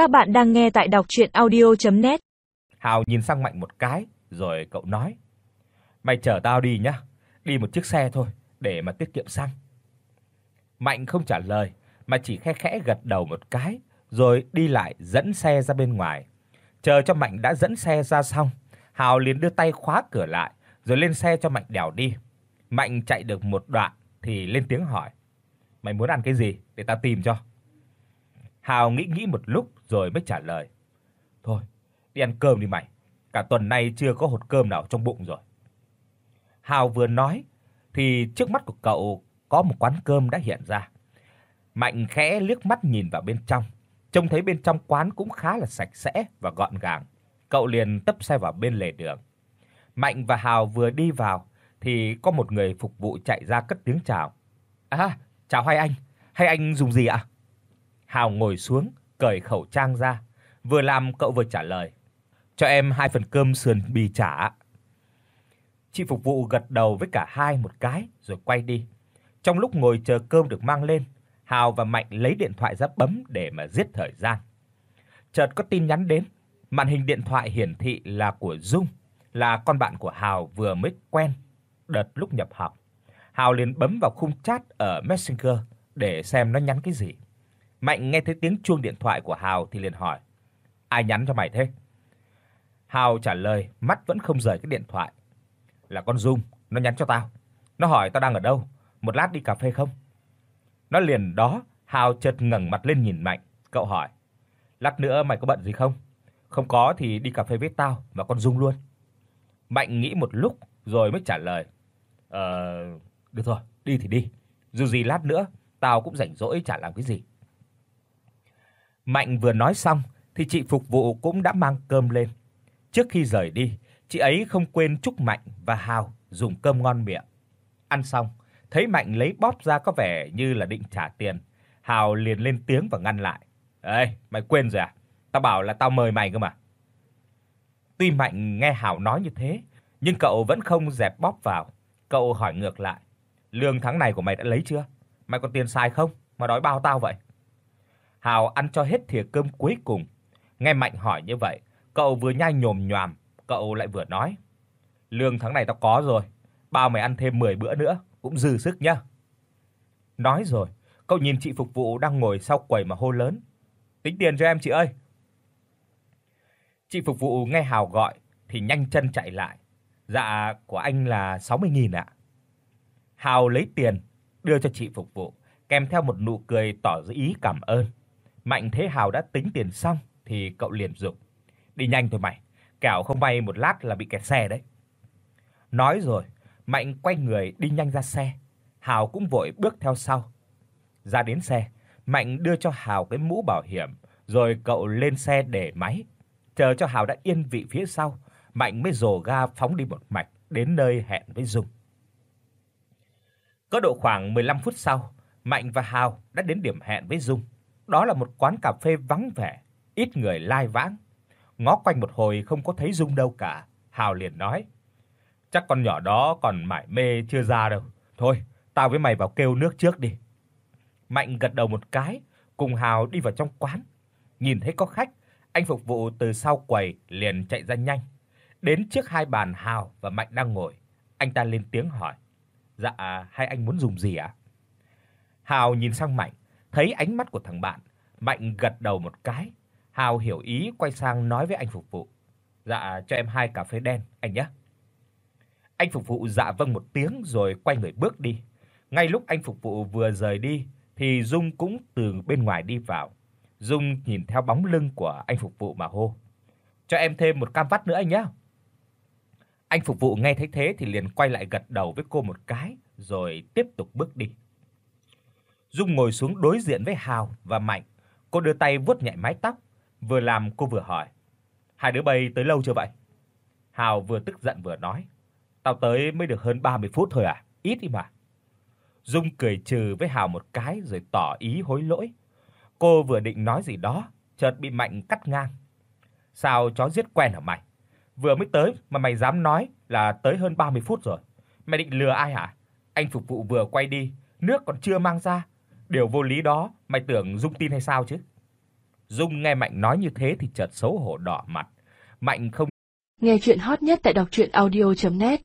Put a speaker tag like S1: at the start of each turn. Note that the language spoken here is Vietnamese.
S1: Các bạn đang nghe tại đọc audio net
S2: Hào nhìn sang Mạnh một cái rồi cậu nói: "Mày chở tao đi nhá, đi một chiếc xe thôi để mà tiết kiệm xăng." Mạnh không trả lời mà chỉ khẽ khẽ gật đầu một cái rồi đi lại dẫn xe ra bên ngoài. Chờ cho Mạnh đã dẫn xe ra xong, Hào liền đưa tay khóa cửa lại rồi lên xe cho Mạnh đèo đi. Mạnh chạy được một đoạn thì lên tiếng hỏi: "Mày muốn ăn cái gì để tao tìm cho?" Hào nghĩ nghĩ một lúc rồi mới trả lời. Thôi, đi ăn cơm đi mày, cả tuần nay chưa có hột cơm nào trong bụng rồi. Hào vừa nói thì trước mắt của cậu có một quán cơm đã hiện ra. Mạnh khẽ liếc mắt nhìn vào bên trong, trông thấy bên trong quán cũng khá là sạch sẽ và gọn gàng. Cậu liền tấp xe vào bên lề đường. Mạnh và Hào vừa đi vào thì có một người phục vụ chạy ra cất tiếng chào. "A, à, chào hai anh, hai anh dùng gì ạ?" Hào ngồi xuống, cởi khẩu trang ra, vừa làm cậu vừa trả lời. Cho em hai phần cơm sườn bì chả. Chị phục vụ gật đầu với cả hai một cái rồi quay đi. Trong lúc ngồi chờ cơm được mang lên, Hào và Mạnh lấy điện thoại ra bấm để mà giết thời gian. Chợt có tin nhắn đến, màn hình điện thoại hiển thị là của Dung, là con bạn của Hào vừa mới quen đợt lúc nhập học. Hào liền bấm vào khung chat ở Messenger để xem nó nhắn cái gì. Mạnh nghe thấy tiếng chuông điện thoại của Hào thì liền hỏi: "Ai nhắn cho mày thế?" Hào trả lời, mắt vẫn không rời cái điện thoại. "Là con Dung, nó nhắn cho tao. Nó hỏi tao đang ở đâu, một lát đi cà phê không?" Nó liền đó, Hào chợt ngẩng mặt lên nhìn Mạnh, cậu hỏi: "Lát nữa mày có bận gì không? Không có thì đi cà phê với tao và con Dung luôn." Mạnh nghĩ một lúc rồi mới trả lời: "Ờ, được rồi, đi thì đi. Dù gì lát nữa tao cũng rảnh rỗi chả làm cái gì." Mạnh vừa nói xong thì chị phục vụ cũng đã mang cơm lên. Trước khi rời đi, chị ấy không quên chúc Mạnh và Hào dùng cơm ngon miệng. Ăn xong, thấy Mạnh lấy bóp ra có vẻ như là định trả tiền, Hào liền lên tiếng và ngăn lại. "Ê, mày quên rồi à? Tao bảo là tao mời mày cơ mà." Tuy Mạnh nghe Hào nói như thế, nhưng cậu vẫn không dẹp bóp vào. Cậu hỏi ngược lại, "Lương tháng này của mày đã lấy chưa? Mày còn tiền xài không mà đói bao tao vậy?" Hào ăn cho hết thìa cơm cuối cùng. Nghe Mạnh hỏi như vậy, cậu vừa nhai nhồm nhoàm, cậu lại vừa nói: "Lương tháng này tao có rồi, bao mày ăn thêm 10 bữa nữa cũng dư sức nhá." Nói rồi, cậu nhìn chị phục vụ đang ngồi sau quầy mà hô lớn: "Tính tiền cho em chị ơi." Chị phục vụ nghe Hào gọi thì nhanh chân chạy lại. "Dạ, của anh là 60.000 ạ." Hào lấy tiền đưa cho chị phục vụ, kèm theo một nụ cười tỏ ý cảm ơn. Mạnh Thế Hào đã tính tiền xong thì cậu liền dục: "Đi nhanh thôi mày, kẻo không may một lát là bị kẹt xe đấy." Nói rồi, Mạnh quay người đi nhanh ra xe, Hào cũng vội bước theo sau. Ra đến xe, Mạnh đưa cho Hào cái mũ bảo hiểm, rồi cậu lên xe để máy. Chờ cho Hào đã yên vị phía sau, Mạnh mới rồ ga phóng đi một mạch đến nơi hẹn với Dung. Có độ khoảng 15 phút sau, Mạnh và Hào đã đến điểm hẹn với Dung đó là một quán cà phê vắng vẻ, ít người lai vãng. Ngó quanh một hồi không có thấy Dung đâu cả, Hào liền nói: "Chắc con nhỏ đó còn mải mê chưa ra đâu. Thôi, tao với mày vào kêu nước trước đi." Mạnh gật đầu một cái, cùng Hào đi vào trong quán. Nhìn thấy có khách, anh phục vụ từ sau quầy liền chạy ra nhanh, đến trước hai bàn Hào và Mạnh đang ngồi, anh ta lên tiếng hỏi: "Dạ, hai anh muốn dùng gì ạ?" Hào nhìn sang Mạnh, Thấy ánh mắt của thằng bạn, Mạnh gật đầu một cái, Hào hiểu ý quay sang nói với anh phục vụ. Dạ cho em hai cà phê đen anh nhé. Anh phục vụ dạ vâng một tiếng rồi quay người bước đi. Ngay lúc anh phục vụ vừa rời đi thì Dung cũng từ bên ngoài đi vào. Dung nhìn theo bóng lưng của anh phục vụ mà hô: "Cho em thêm một cam vắt nữa anh nhé." Anh phục vụ nghe thấy thế thì liền quay lại gật đầu với cô một cái rồi tiếp tục bước đi. Dung ngồi xuống đối diện với Hào và Mạnh. Cô đưa tay vuốt nhẹ mái tóc, vừa làm cô vừa hỏi: "Hai đứa bay tới lâu chưa vậy?" Hào vừa tức giận vừa nói: "Tao tới mới được hơn 30 phút thôi à, ít đi mà." Dung cười trừ với Hào một cái rồi tỏ ý hối lỗi. Cô vừa định nói gì đó, chợt bị Mạnh cắt ngang. "Sao chó giết quen hả mày? Vừa mới tới mà mày dám nói là tới hơn 30 phút rồi. Mày định lừa ai hả? Anh phục vụ vừa quay đi, nước còn chưa mang ra Điều vô lý đó, mày tưởng Dung tin hay sao chứ? Dung nghe Mạnh nói như thế thì chợt xấu hổ đỏ mặt. Mạnh không
S3: Nghe chuyện hot nhất tại đọc audio net